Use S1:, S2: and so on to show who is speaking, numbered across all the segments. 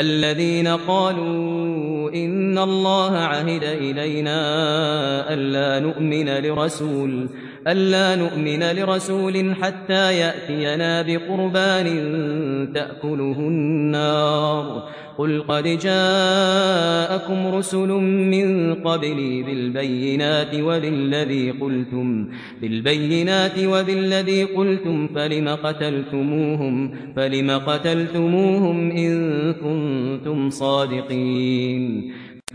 S1: الذين قالوا إن الله عهد إلينا ألا نؤمن لرسول ألا نؤمن لرسول حتى يأتينا بقربان تأكله النار. قل قد جاءكم رسل من قبلي بالبينات وبالذي قلتم بالبينات وبالذي قلتم فلم قتلتموهم؟ فلم قتلتموهم إن كنتم صادقين.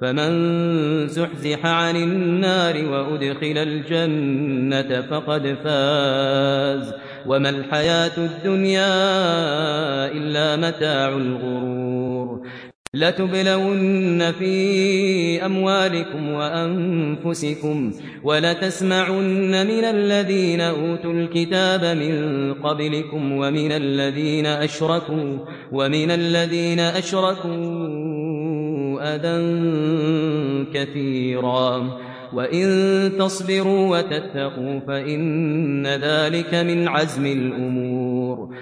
S1: فمن زحزح عن النار وأدخل الجنة فقد فاز. وما الحياة الدنيا إلا متاع الغرور. لتبلون في أموالكم وأنفسكم ولتسمعن من الذين أوتوا الكتاب من قبلكم ومن الذين أشركوا ومن الذين أشركوا أذى كثيرا. وإن تصبروا وتتقوا فإن ذلك من عزم الأمور.